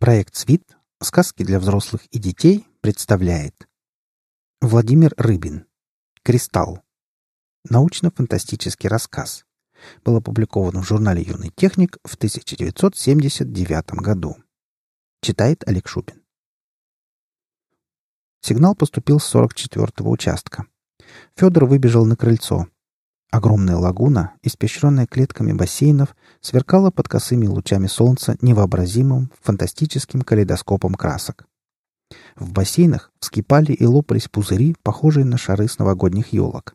Проект «Свит. Сказки для взрослых и детей» представляет Владимир Рыбин. «Кристалл». Научно-фантастический рассказ. Был опубликован в журнале «Юный техник» в 1979 году. Читает Олег Шубин. Сигнал поступил с 44-го участка. Федор выбежал на крыльцо. Огромная лагуна, испещренная клетками бассейнов, сверкала под косыми лучами солнца невообразимым, фантастическим калейдоскопом красок. В бассейнах вскипали и лопались пузыри, похожие на шары с новогодних елок.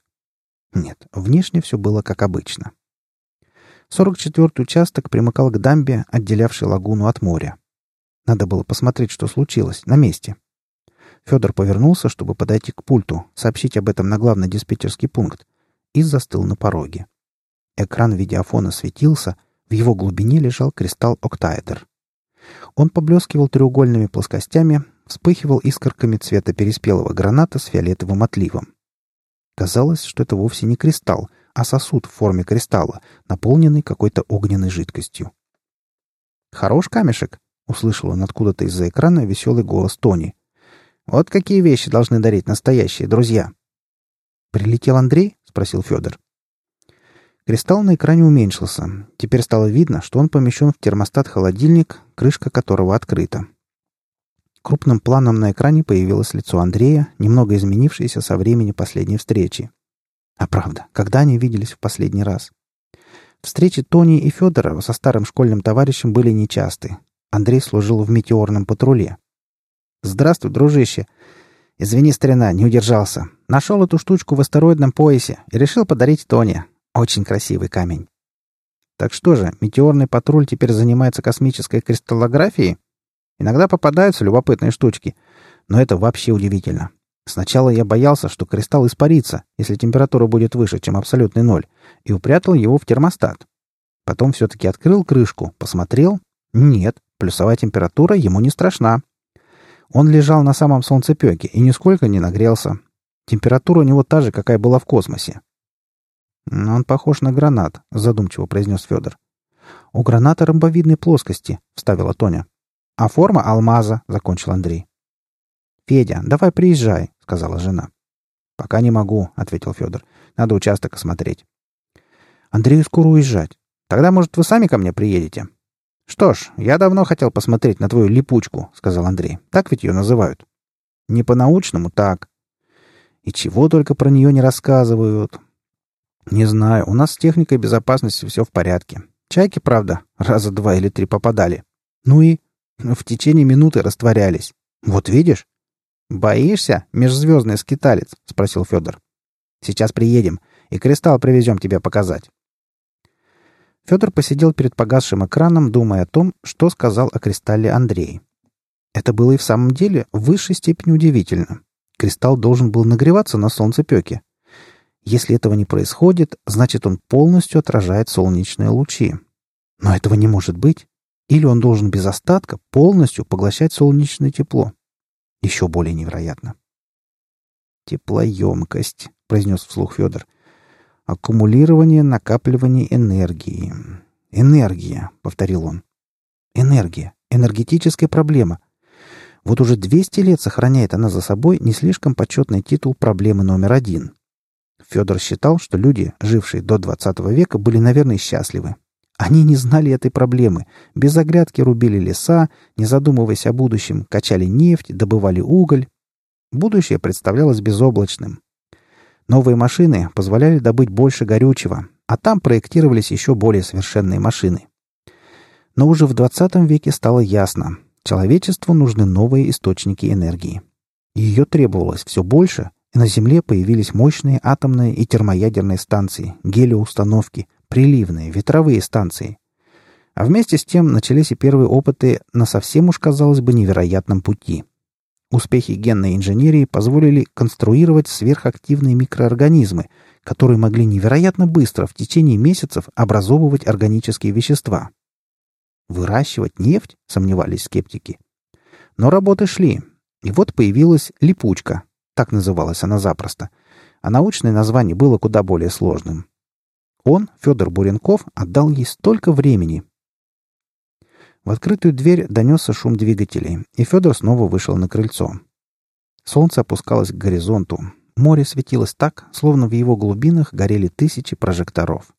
Нет, внешне все было как обычно. 44-й участок примыкал к дамбе, отделявшей лагуну от моря. Надо было посмотреть, что случилось, на месте. Федор повернулся, чтобы подойти к пульту, сообщить об этом на главный диспетчерский пункт, и застыл на пороге. Экран видеофона светился, в его глубине лежал кристалл октаэдер. Он поблескивал треугольными плоскостями, вспыхивал искорками цвета переспелого граната с фиолетовым отливом. Казалось, что это вовсе не кристалл, а сосуд в форме кристалла, наполненный какой-то огненной жидкостью. «Хорош камешек!» — услышал он откуда-то из-за экрана веселый голос Тони. «Вот какие вещи должны дарить настоящие друзья!» «Прилетел Андрей?» — спросил Федор. Кристалл на экране уменьшился. Теперь стало видно, что он помещен в термостат-холодильник, крышка которого открыта. Крупным планом на экране появилось лицо Андрея, немного изменившееся со времени последней встречи. А правда, когда они виделись в последний раз? Встречи Тони и Федора со старым школьным товарищем были нечасты. Андрей служил в метеорном патруле. «Здравствуй, дружище!» «Извини, старина, не удержался. Нашел эту штучку в астероидном поясе и решил подарить Тони. Очень красивый камень». «Так что же, метеорный патруль теперь занимается космической кристаллографией?» Иногда попадаются любопытные штучки. Но это вообще удивительно. Сначала я боялся, что кристалл испарится, если температура будет выше, чем абсолютный ноль, и упрятал его в термостат. Потом все-таки открыл крышку, посмотрел. Нет, плюсовая температура ему не страшна. Он лежал на самом солнцепеке и нисколько не нагрелся. Температура у него та же, какая была в космосе. «Он похож на гранат», — задумчиво произнес Федор. «У граната ромбовидной плоскости», — вставила Тоня. «А форма алмаза», — закончил Андрей. «Федя, давай приезжай», — сказала жена. «Пока не могу», — ответил Федор. «Надо участок осмотреть». «Андрею скоро уезжать. Тогда, может, вы сами ко мне приедете?» «Что ж, я давно хотел посмотреть на твою липучку», — сказал Андрей. «Так ведь ее называют». «Не по-научному, так». «И чего только про нее не рассказывают». «Не знаю. У нас с техникой безопасности все в порядке. Чайки, правда, раза два или три попадали. Ну и в течение минуты растворялись. Вот видишь? Боишься, межзвездный скиталец? спросил Федор. Сейчас приедем, и кристалл привезем тебе показать. Федор посидел перед погасшим экраном, думая о том, что сказал о кристалле Андрей. Это было и в самом деле в высшей степени удивительно. Кристалл должен был нагреваться на солнцепеке. Если этого не происходит, значит он полностью отражает солнечные лучи. Но этого не может быть. Или он должен без остатка полностью поглощать солнечное тепло. Еще более невероятно. «Теплоемкость», — произнес вслух Федор. «Аккумулирование, накапливание энергии». «Энергия», — повторил он. «Энергия. Энергетическая проблема. Вот уже 200 лет сохраняет она за собой не слишком почетный титул проблемы номер один. Федор считал, что люди, жившие до 20 века, были, наверное, счастливы. Они не знали этой проблемы. Без оглядки рубили леса, не задумываясь о будущем, качали нефть, добывали уголь. Будущее представлялось безоблачным. Новые машины позволяли добыть больше горючего, а там проектировались еще более совершенные машины. Но уже в 20 веке стало ясно, человечеству нужны новые источники энергии. Ее требовалось все больше, и на Земле появились мощные атомные и термоядерные станции, гелиоустановки, приливные, ветровые станции. А вместе с тем начались и первые опыты на совсем уж, казалось бы, невероятном пути. Успехи генной инженерии позволили конструировать сверхактивные микроорганизмы, которые могли невероятно быстро в течение месяцев образовывать органические вещества. Выращивать нефть, сомневались скептики. Но работы шли, и вот появилась липучка, так называлась она запросто, а научное название было куда более сложным. Он, Федор Буренков, отдал ей столько времени. В открытую дверь донесся шум двигателей, и Федор снова вышел на крыльцо. Солнце опускалось к горизонту. Море светилось так, словно в его глубинах горели тысячи прожекторов.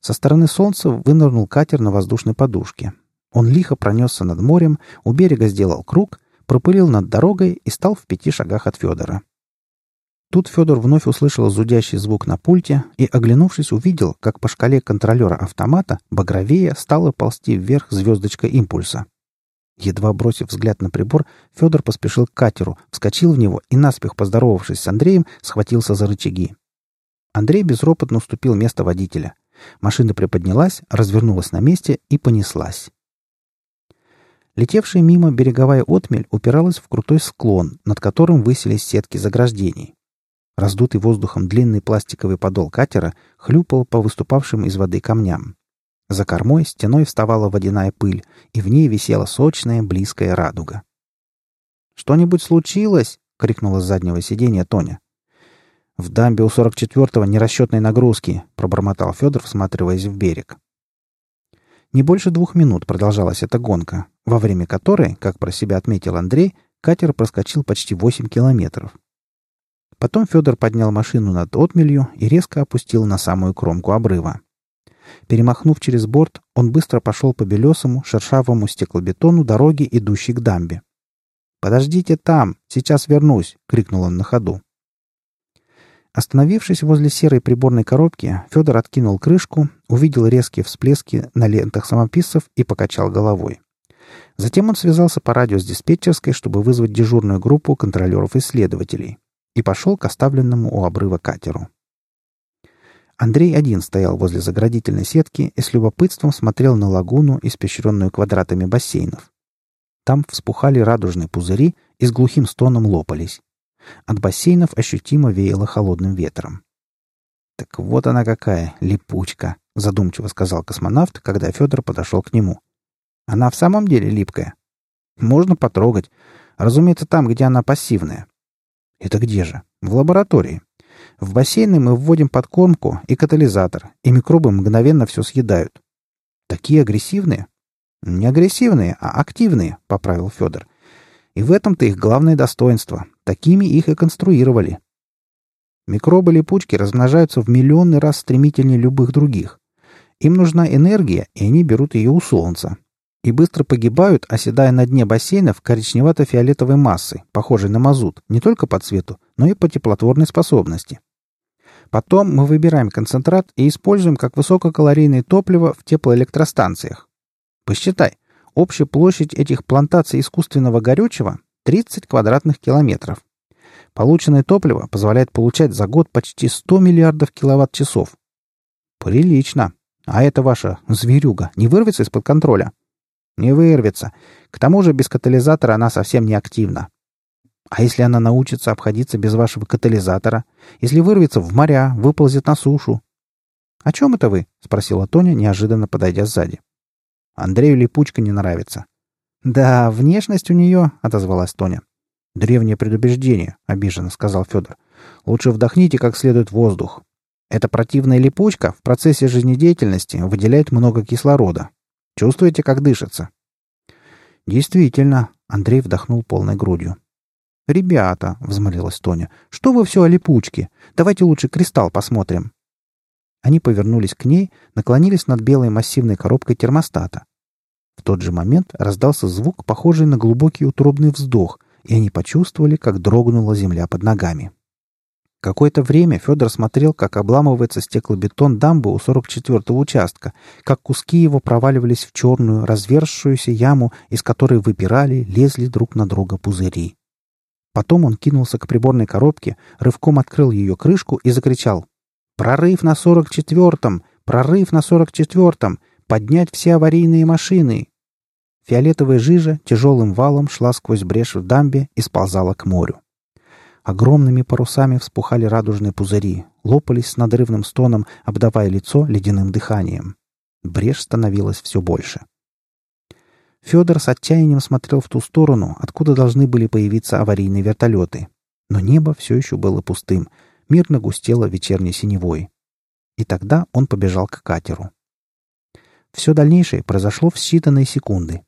Со стороны солнца вынырнул катер на воздушной подушке. Он лихо пронесся над морем, у берега сделал круг, пропылил над дорогой и стал в пяти шагах от Федора. Тут Федор вновь услышал зудящий звук на пульте и, оглянувшись, увидел, как по шкале контролера автомата багровее стала ползти вверх звездочка импульса. Едва бросив взгляд на прибор, Федор поспешил к катеру, вскочил в него и, наспех поздоровавшись с Андреем, схватился за рычаги. Андрей безропотно уступил место водителя. Машина приподнялась, развернулась на месте и понеслась. Летевшая мимо береговая отмель упиралась в крутой склон, над которым высились сетки заграждений. Раздутый воздухом длинный пластиковый подол катера хлюпал по выступавшим из воды камням. За кормой стеной вставала водяная пыль, и в ней висела сочная близкая радуга. «Что-нибудь случилось?» — крикнула с заднего сиденья Тоня. «В дамбе у 44-го нерасчетной нагрузки», — пробормотал Федор, всматриваясь в берег. Не больше двух минут продолжалась эта гонка, во время которой, как про себя отметил Андрей, катер проскочил почти 8 километров. Потом Федор поднял машину над отмелью и резко опустил на самую кромку обрыва. Перемахнув через борт, он быстро пошел по белесому, шершавому стеклобетону дороги, идущей к дамбе. «Подождите там! Сейчас вернусь!» — крикнул он на ходу. Остановившись возле серой приборной коробки, Федор откинул крышку, увидел резкие всплески на лентах самописцев и покачал головой. Затем он связался по радио с диспетчерской, чтобы вызвать дежурную группу контролеров-исследователей и пошел к оставленному у обрыва катеру. Андрей один стоял возле заградительной сетки и с любопытством смотрел на лагуну, испещренную квадратами бассейнов. Там вспухали радужные пузыри и с глухим стоном лопались. От бассейнов ощутимо веяло холодным ветром. «Так вот она какая, липучка», — задумчиво сказал космонавт, когда Федор подошел к нему. «Она в самом деле липкая. Можно потрогать. Разумеется, там, где она пассивная. Это где же? В лаборатории. В бассейны мы вводим подкормку и катализатор, и микробы мгновенно все съедают. Такие агрессивные? Не агрессивные, а активные, поправил Федор. И в этом-то их главное достоинство. Такими их и конструировали. Микробы-липучки размножаются в миллионы раз стремительнее любых других. Им нужна энергия, и они берут ее у Солнца и быстро погибают, оседая на дне бассейнов коричневато-фиолетовой массы, похожей на мазут, не только по цвету, но и по теплотворной способности. Потом мы выбираем концентрат и используем как высококалорийное топливо в теплоэлектростанциях. Посчитай, общая площадь этих плантаций искусственного горючего — 30 квадратных километров. Полученное топливо позволяет получать за год почти 100 миллиардов киловатт-часов. Прилично. А эта ваша зверюга не вырвется из-под контроля? Не вырвется. К тому же без катализатора она совсем не активна. А если она научится обходиться без вашего катализатора? Если вырвется в моря, выползет на сушу? — О чем это вы? — спросила Тоня, неожиданно подойдя сзади. — Андрею липучка не нравится. — Да, внешность у нее, — отозвалась Тоня. — Древнее предубеждение, — обиженно сказал Федор. — Лучше вдохните как следует воздух. Эта противная липучка в процессе жизнедеятельности выделяет много кислорода, Чувствуете, как дышится?» «Действительно», — Андрей вдохнул полной грудью. «Ребята», — взмолилась Тоня, — «что вы все о липучке? Давайте лучше кристалл посмотрим». Они повернулись к ней, наклонились над белой массивной коробкой термостата. В тот же момент раздался звук, похожий на глубокий утробный вздох, и они почувствовали, как дрогнула земля под ногами. Какое-то время Федор смотрел, как обламывается стеклобетон дамбы у 44-го участка, как куски его проваливались в черную, разверзшуюся яму, из которой выпирали, лезли друг на друга пузыри. Потом он кинулся к приборной коробке, рывком открыл ее крышку и закричал. «Прорыв на 44-м! Прорыв на 44-м! Поднять все аварийные машины!» Фиолетовая жижа тяжелым валом шла сквозь брешь в дамбе и сползала к морю. Огромными парусами вспухали радужные пузыри, лопались с надрывным стоном, обдавая лицо ледяным дыханием. Брешь становилась все больше. Федор с отчаянием смотрел в ту сторону, откуда должны были появиться аварийные вертолеты. Но небо все еще было пустым, мирно густело вечерней синевой. И тогда он побежал к катеру. Все дальнейшее произошло в считанные секунды.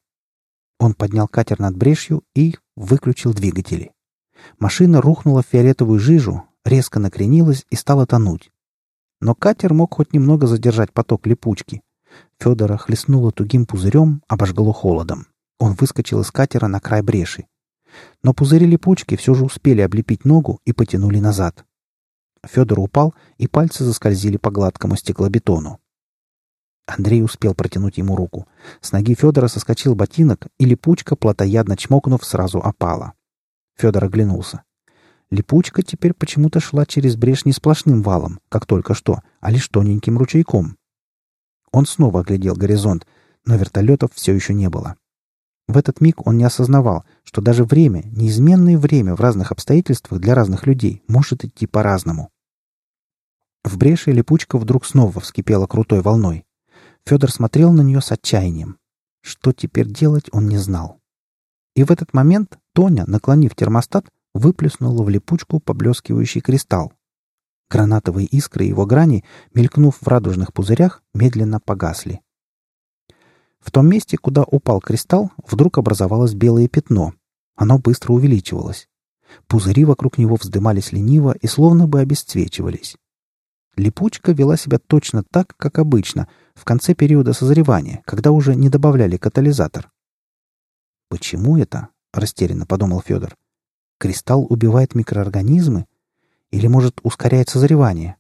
Он поднял катер над брешью и выключил двигатели. Машина рухнула в фиолетовую жижу, резко накренилась и стала тонуть. Но катер мог хоть немного задержать поток липучки. Федора хлестнуло тугим пузырем, обожгло холодом. Он выскочил из катера на край бреши. Но пузыри липучки все же успели облепить ногу и потянули назад. Федор упал, и пальцы заскользили по гладкому стеклобетону. Андрей успел протянуть ему руку. С ноги Федора соскочил ботинок, и липучка, плотоядно чмокнув, сразу опала. Федор оглянулся. Липучка теперь почему-то шла через брешь не сплошным валом, как только что, а лишь тоненьким ручейком. Он снова оглядел горизонт, но вертолетов все еще не было. В этот миг он не осознавал, что даже время, неизменное время в разных обстоятельствах для разных людей, может идти по-разному. В бреши липучка вдруг снова вскипела крутой волной. Федор смотрел на нее с отчаянием. Что теперь делать, он не знал. И в этот момент Тоня, наклонив термостат, выплеснула в липучку поблескивающий кристалл. Гранатовые искры его грани, мелькнув в радужных пузырях, медленно погасли. В том месте, куда упал кристалл, вдруг образовалось белое пятно. Оно быстро увеличивалось. Пузыри вокруг него вздымались лениво и словно бы обесцвечивались. Липучка вела себя точно так, как обычно, в конце периода созревания, когда уже не добавляли катализатор. «Почему это?» — растерянно подумал Федор. «Кристалл убивает микроорганизмы? Или, может, ускоряет созревание?»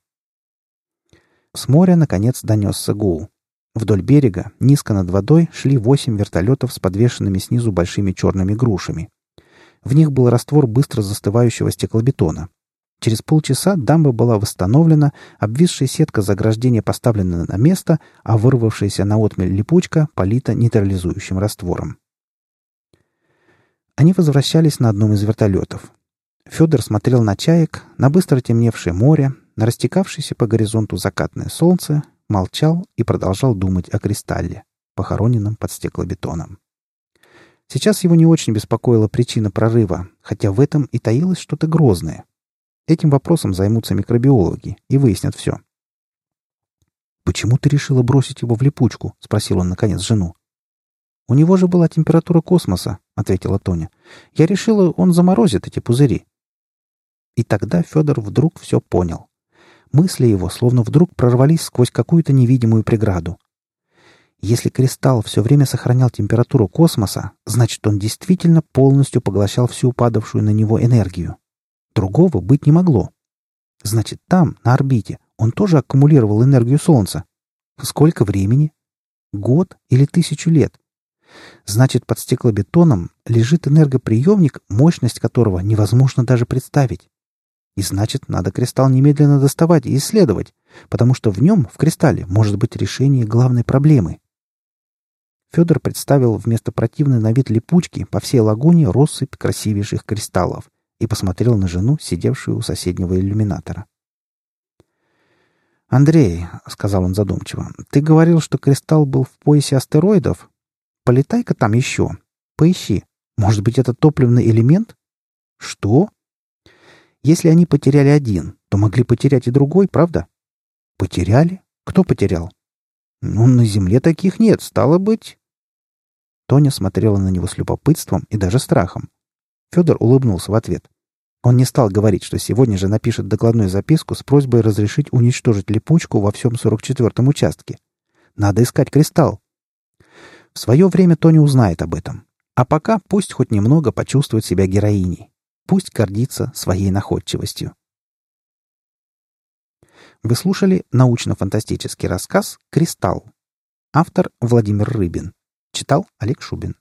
С моря, наконец, донесся гул. Вдоль берега, низко над водой, шли восемь вертолетов с подвешенными снизу большими черными грушами. В них был раствор быстро застывающего стеклобетона, Через полчаса дамба была восстановлена, обвисшая сетка заграждения поставлена на место, а вырвавшаяся на отмель липучка полита нейтрализующим раствором. Они возвращались на одном из вертолетов. Федор смотрел на чаек, на быстро темневшее море, на растекавшееся по горизонту закатное солнце, молчал и продолжал думать о кристалле, похороненном под стеклобетоном. Сейчас его не очень беспокоила причина прорыва, хотя в этом и таилось что-то грозное — Этим вопросом займутся микробиологи и выяснят все. «Почему ты решила бросить его в липучку?» — спросил он, наконец, жену. «У него же была температура космоса», — ответила Тоня. «Я решила, он заморозит эти пузыри». И тогда Федор вдруг все понял. Мысли его словно вдруг прорвались сквозь какую-то невидимую преграду. Если кристалл все время сохранял температуру космоса, значит, он действительно полностью поглощал всю упадавшую на него энергию. Другого быть не могло. Значит, там, на орбите, он тоже аккумулировал энергию Солнца. Сколько времени? Год или тысячу лет? Значит, под стеклобетоном лежит энергоприемник, мощность которого невозможно даже представить. И значит, надо кристалл немедленно доставать и исследовать, потому что в нем, в кристалле, может быть решение главной проблемы. Федор представил вместо противной на вид липучки по всей лагуне россыпь красивейших кристаллов — и посмотрел на жену, сидевшую у соседнего иллюминатора. «Андрей», — сказал он задумчиво, — «ты говорил, что кристалл был в поясе астероидов? Полетай-ка там еще. Поищи. Может быть, это топливный элемент?» «Что?» «Если они потеряли один, то могли потерять и другой, правда?» «Потеряли? Кто потерял?» «Ну, на Земле таких нет, стало быть...» Тоня смотрела на него с любопытством и даже страхом. Федор улыбнулся в ответ. Он не стал говорить, что сегодня же напишет докладную записку с просьбой разрешить уничтожить липучку во всем 44-м участке. Надо искать кристалл. В свое время Тони узнает об этом. А пока пусть хоть немного почувствует себя героиней. Пусть гордится своей находчивостью. Вы слушали научно-фантастический рассказ «Кристалл». Автор Владимир Рыбин. Читал Олег Шубин.